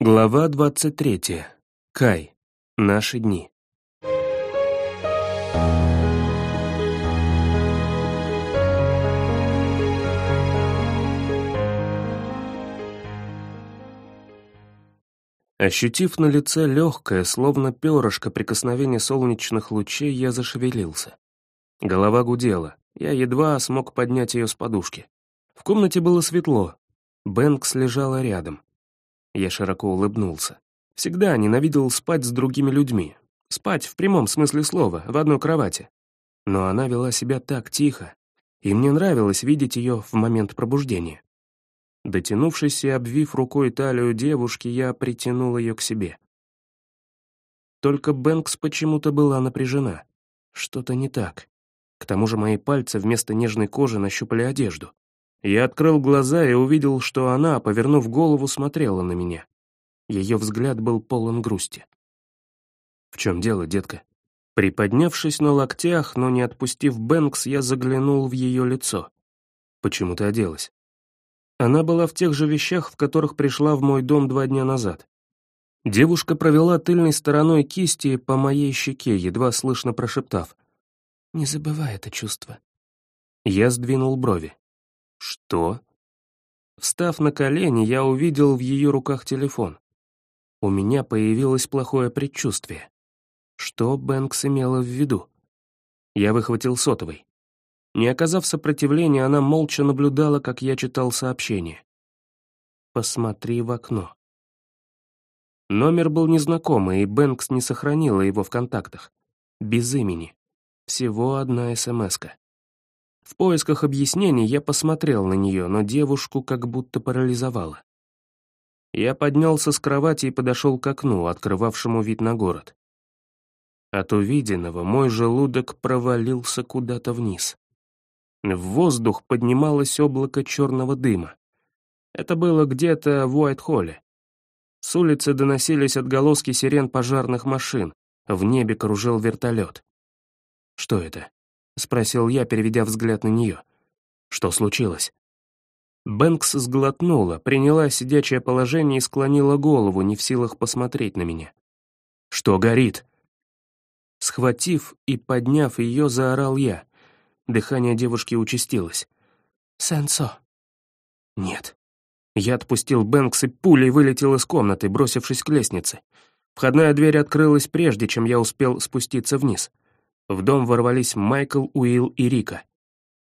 Глава 23. Кай. Наши дни. Ощутив на лице легкое, словно перышко прикосновение солнечных лучей, я зашевелился. Голова гудела, я едва смог поднять ее с подушки. В комнате было светло. Бэнкс лежала рядом. Я широко улыбнулся. Всегда ненавидел спать с другими людьми. Спать в прямом смысле слова, в одной кровати. Но она вела себя так тихо, и мне нравилось видеть ее в момент пробуждения. Дотянувшись и обвив рукой талию девушки, я притянул ее к себе. Только Бэнкс почему-то была напряжена. Что-то не так. К тому же мои пальцы вместо нежной кожи нащупали одежду. Я открыл глаза и увидел, что она, повернув голову, смотрела на меня. Ее взгляд был полон грусти. «В чем дело, детка?» Приподнявшись на локтях, но не отпустив Бэнкс, я заглянул в ее лицо. «Почему ты оделась?» Она была в тех же вещах, в которых пришла в мой дом два дня назад. Девушка провела тыльной стороной кисти по моей щеке, едва слышно прошептав. «Не забывай это чувство». Я сдвинул брови. «Что?» Встав на колени, я увидел в ее руках телефон. У меня появилось плохое предчувствие. Что Бэнкс имела в виду? Я выхватил сотовый. Не оказав сопротивления, она молча наблюдала, как я читал сообщение. «Посмотри в окно». Номер был незнакомый, и Бэнкс не сохранила его в контактах. Без имени. Всего одна СМСка. В поисках объяснений я посмотрел на нее, но девушку как будто парализовало. Я поднялся с кровати и подошел к окну, открывавшему вид на город. От увиденного мой желудок провалился куда-то вниз. В воздух поднималось облако черного дыма. Это было где-то в Уайт-Холле. С улицы доносились отголоски сирен пожарных машин, в небе кружил вертолет. Что это? — спросил я, переведя взгляд на нее. «Что случилось?» Бэнкс сглотнула, приняла сидячее положение и склонила голову, не в силах посмотреть на меня. «Что горит?» Схватив и подняв ее, заорал я. Дыхание девушки участилось. «Сенсо». «Нет». Я отпустил Бэнкс и пулей вылетел из комнаты, бросившись к лестнице. Входная дверь открылась прежде, чем я успел спуститься вниз. В дом ворвались Майкл, Уилл и Рика.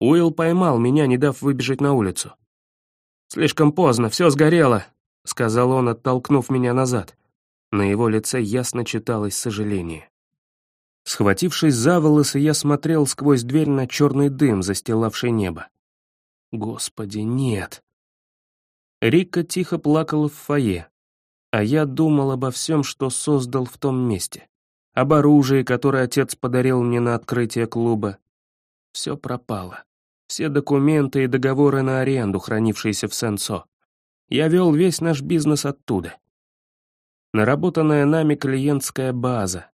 Уилл поймал меня, не дав выбежать на улицу. «Слишком поздно, все сгорело», — сказал он, оттолкнув меня назад. На его лице ясно читалось сожаление. Схватившись за волосы, я смотрел сквозь дверь на черный дым, застилавший небо. Господи, нет. Рика тихо плакала в фойе, а я думал обо всем, что создал в том месте об оружии, которое отец подарил мне на открытие клуба. Все пропало. Все документы и договоры на аренду, хранившиеся в Сенсо. Я вел весь наш бизнес оттуда. Наработанная нами клиентская база.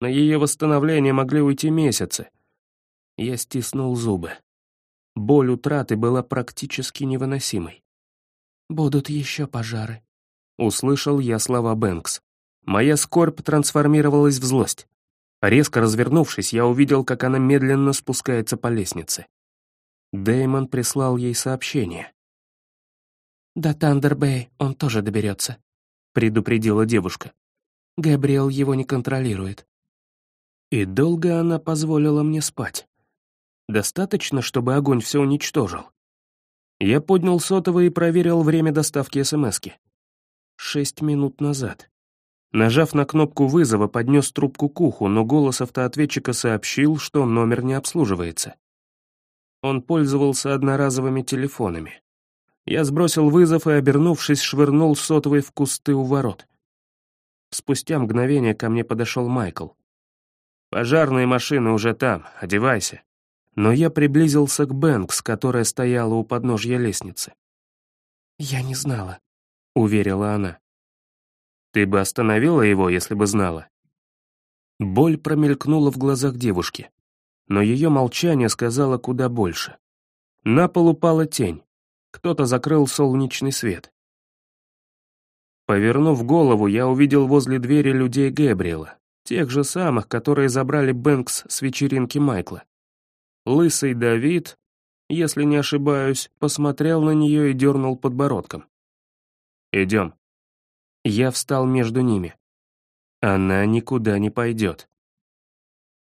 На ее восстановление могли уйти месяцы. Я стиснул зубы. Боль утраты была практически невыносимой. «Будут еще пожары», — услышал я слова Бэнкс. Моя скорбь трансформировалась в злость. Резко развернувшись, я увидел, как она медленно спускается по лестнице. Дэймон прислал ей сообщение. «До Тандербэй он тоже доберется», — предупредила девушка. «Габриэл его не контролирует». И долго она позволила мне спать. Достаточно, чтобы огонь все уничтожил. Я поднял сотовый и проверил время доставки СМСки. Шесть минут назад. Нажав на кнопку вызова, поднес трубку к уху, но голос автоответчика сообщил, что номер не обслуживается. Он пользовался одноразовыми телефонами. Я сбросил вызов и, обернувшись, швырнул сотовый в кусты у ворот. Спустя мгновение ко мне подошел Майкл. «Пожарные машины уже там, одевайся». Но я приблизился к Бэнкс, которая стояла у подножья лестницы. «Я не знала», — уверила она. Ты бы остановила его, если бы знала. Боль промелькнула в глазах девушки, но ее молчание сказала куда больше. На пол упала тень. Кто-то закрыл солнечный свет. Повернув голову, я увидел возле двери людей Гэбриэла, тех же самых, которые забрали Бэнкс с вечеринки Майкла. Лысый Давид, если не ошибаюсь, посмотрел на нее и дернул подбородком. «Идем». Я встал между ними. Она никуда не пойдет.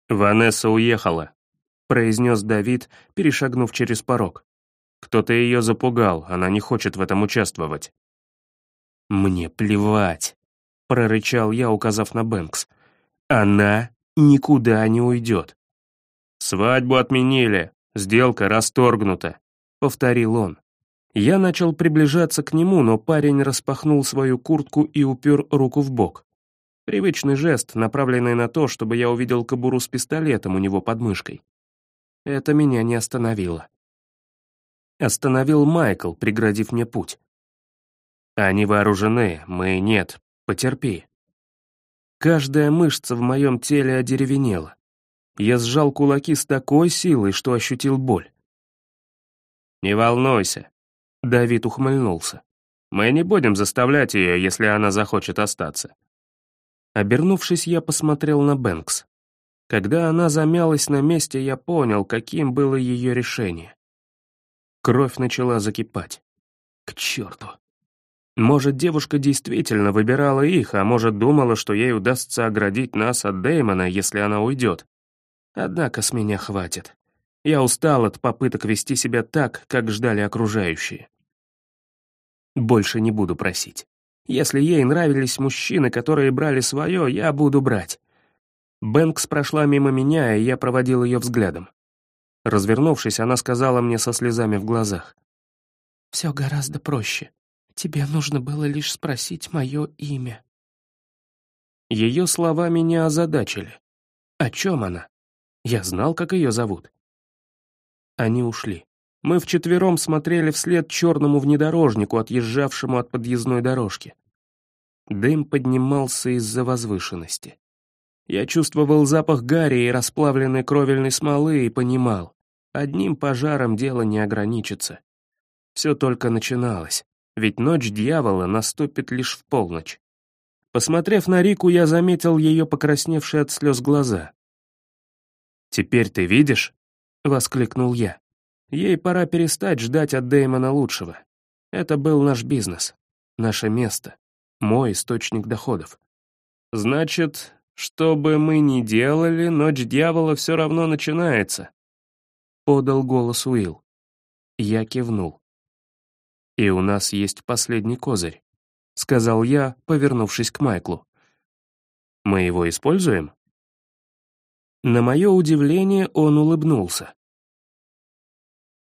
«Ванесса уехала», — произнес Давид, перешагнув через порог. «Кто-то ее запугал, она не хочет в этом участвовать». «Мне плевать», — прорычал я, указав на Бэнкс. «Она никуда не уйдет». «Свадьбу отменили, сделка расторгнута», — повторил он. Я начал приближаться к нему, но парень распахнул свою куртку и упер руку в бок. Привычный жест, направленный на то, чтобы я увидел кобуру с пистолетом у него под мышкой. Это меня не остановило. Остановил Майкл, преградив мне путь. Они вооружены, мы нет, потерпи. Каждая мышца в моем теле одеревенела. Я сжал кулаки с такой силой, что ощутил боль. «Не волнуйся», — Давид ухмыльнулся. «Мы не будем заставлять ее, если она захочет остаться». Обернувшись, я посмотрел на Бэнкс. Когда она замялась на месте, я понял, каким было ее решение. Кровь начала закипать. К черту. Может, девушка действительно выбирала их, а может, думала, что ей удастся оградить нас от Дэймона, если она уйдет. Однако с меня хватит. Я устал от попыток вести себя так, как ждали окружающие. Больше не буду просить. Если ей нравились мужчины, которые брали свое, я буду брать. Бэнкс прошла мимо меня, и я проводил ее взглядом. Развернувшись, она сказала мне со слезами в глазах. «Все гораздо проще. Тебе нужно было лишь спросить мое имя». Ее слова меня озадачили. О чем она? Я знал, как ее зовут. Они ушли. Мы вчетвером смотрели вслед черному внедорожнику, отъезжавшему от подъездной дорожки. Дым поднимался из-за возвышенности. Я чувствовал запах гари и расплавленной кровельной смолы и понимал, одним пожаром дело не ограничится. Все только начиналось ведь ночь дьявола наступит лишь в полночь. Посмотрев на Рику, я заметил ее покрасневшие от слез глаза. «Теперь ты видишь?» — воскликнул я. Ей пора перестать ждать от Дэймона лучшего. Это был наш бизнес, наше место, мой источник доходов. Значит, что бы мы ни делали, ночь дьявола все равно начинается. Подал голос Уилл. Я кивнул. «И у нас есть последний козырь», — сказал я, повернувшись к Майклу. «Мы его используем?» На мое удивление он улыбнулся.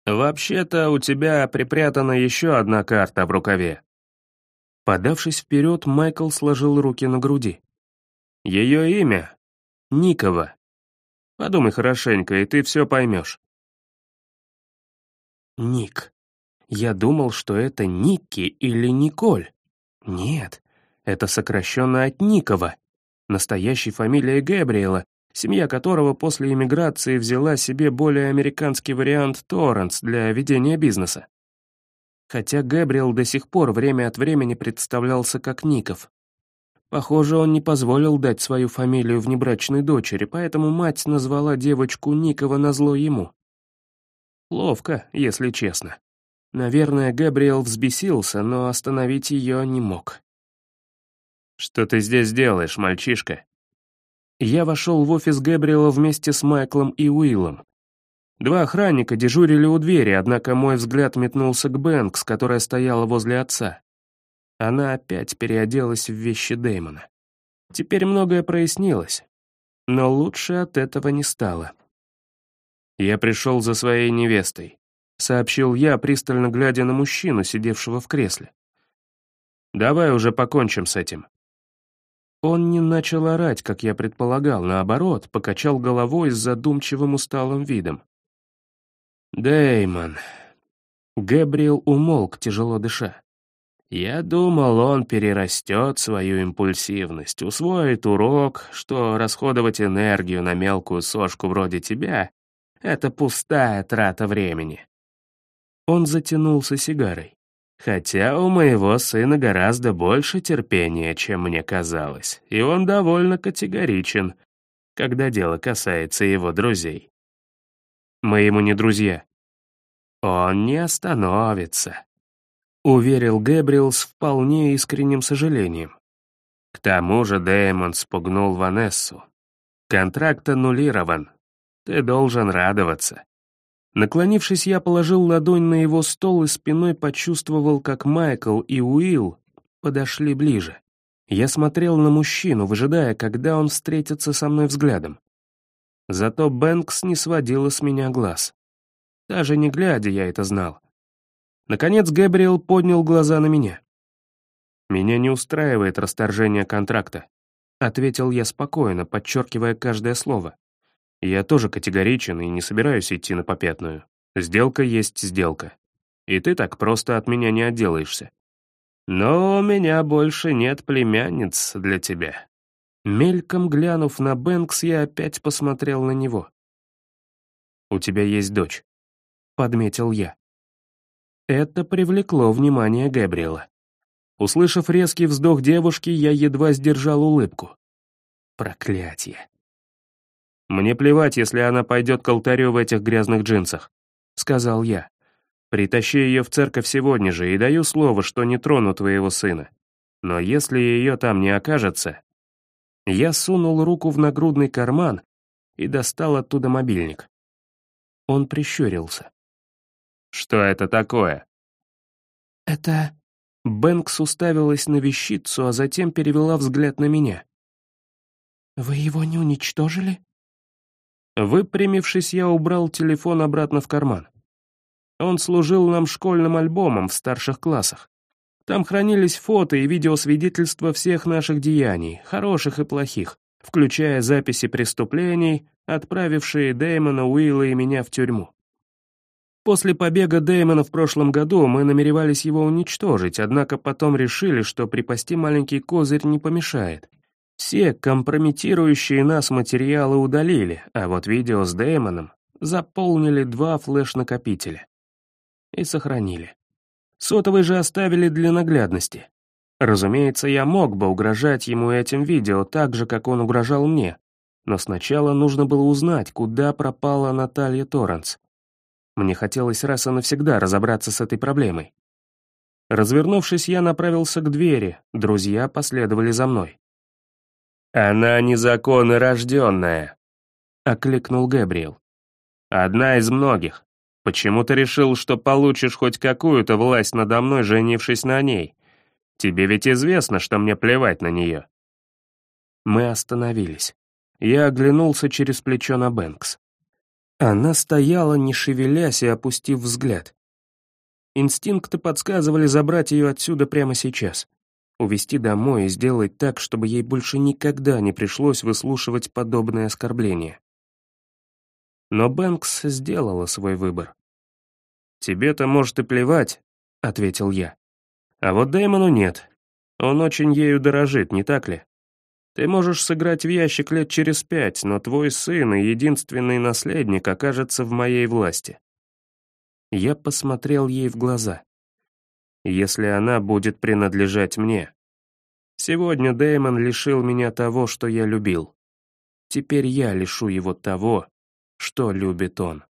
«Вообще-то у тебя припрятана еще одна карта в рукаве». Подавшись вперед, Майкл сложил руки на груди. «Ее имя — Никова. Подумай хорошенько, и ты все поймешь». «Ник», я думал, что это Никки или Николь. Нет, это сокращенно от Никова, настоящей фамилия Гэбриэла, семья которого после эмиграции взяла себе более американский вариант Торренс для ведения бизнеса. Хотя Гэбриэл до сих пор время от времени представлялся как Ников. Похоже, он не позволил дать свою фамилию внебрачной дочери, поэтому мать назвала девочку Никова назло ему. Ловко, если честно. Наверное, Габриэл взбесился, но остановить ее не мог. «Что ты здесь делаешь, мальчишка?» Я вошел в офис Габриэла вместе с Майклом и Уиллом. Два охранника дежурили у двери, однако мой взгляд метнулся к Бэнкс, которая стояла возле отца. Она опять переоделась в вещи Дэймона. Теперь многое прояснилось, но лучше от этого не стало. Я пришел за своей невестой. — сообщил я, пристально глядя на мужчину, сидевшего в кресле. «Давай уже покончим с этим». Он не начал орать, как я предполагал, наоборот, покачал головой с задумчивым усталым видом. Дэймон. Гэбриэл умолк, тяжело дыша. Я думал, он перерастет свою импульсивность, усвоит урок, что расходовать энергию на мелкую сошку вроде тебя — это пустая трата времени. Он затянулся сигарой. Хотя у моего сына гораздо больше терпения, чем мне казалось, и он довольно категоричен, когда дело касается его друзей. Мы ему не друзья. Он не остановится, уверил Гэбриэл с вполне искренним сожалением. К тому же Дэймон спугнул Ванессу. Контракт аннулирован. Ты должен радоваться. Наклонившись, я положил ладонь на его стол и спиной почувствовал, как Майкл и Уилл подошли ближе. Я смотрел на мужчину, выжидая, когда он встретится со мной взглядом. Зато Бэнкс не сводила с меня глаз. Даже не глядя, я это знал. Наконец Гэбриэл поднял глаза на меня. «Меня не устраивает расторжение контракта», — ответил я спокойно, подчеркивая каждое слово. Я тоже категоричен и не собираюсь идти на попятную. Сделка есть сделка. И ты так просто от меня не отделаешься. Но у меня больше нет племянниц для тебя. Мельком глянув на Бэнкс, я опять посмотрел на него. «У тебя есть дочь», — подметил я. Это привлекло внимание Габриэла. Услышав резкий вздох девушки, я едва сдержал улыбку. Проклятие. «Мне плевать, если она пойдет к алтарю в этих грязных джинсах», — сказал я. «Притащи ее в церковь сегодня же и даю слово, что не трону твоего сына. Но если ее там не окажется...» Я сунул руку в нагрудный карман и достал оттуда мобильник. Он прищурился. «Что это такое?» «Это...» Бэнкс уставилась на вещицу, а затем перевела взгляд на меня. «Вы его не уничтожили?» Выпрямившись, я убрал телефон обратно в карман. Он служил нам школьным альбомом в старших классах. Там хранились фото и видеосвидетельства всех наших деяний, хороших и плохих, включая записи преступлений, отправившие Дэймона, Уилла и меня в тюрьму. После побега Дэймона в прошлом году мы намеревались его уничтожить, однако потом решили, что припасти маленький козырь не помешает, все компрометирующие нас материалы удалили, а вот видео с Дэймоном заполнили два флеш-накопителя. И сохранили. Сотовый же оставили для наглядности. Разумеется, я мог бы угрожать ему этим видео так же, как он угрожал мне, но сначала нужно было узнать, куда пропала Наталья Торренс. Мне хотелось раз и навсегда разобраться с этой проблемой. Развернувшись, я направился к двери, друзья последовали за мной. «Она незаконно рожденная», — окликнул Гэбриэл. «Одна из многих. Почему ты решил, что получишь хоть какую-то власть надо мной, женившись на ней? Тебе ведь известно, что мне плевать на нее». Мы остановились. Я оглянулся через плечо на Бэнкс. Она стояла, не шевелясь и опустив взгляд. Инстинкты подсказывали забрать ее отсюда прямо сейчас увести домой и сделать так, чтобы ей больше никогда не пришлось выслушивать подобное оскорбление. Но Бэнкс сделала свой выбор. «Тебе-то, может, и плевать», — ответил я. «А вот Дэймону нет. Он очень ею дорожит, не так ли? Ты можешь сыграть в ящик лет через пять, но твой сын и единственный наследник окажется в моей власти». Я посмотрел ей в глаза если она будет принадлежать мне. Сегодня Дэймон лишил меня того, что я любил. Теперь я лишу его того, что любит он.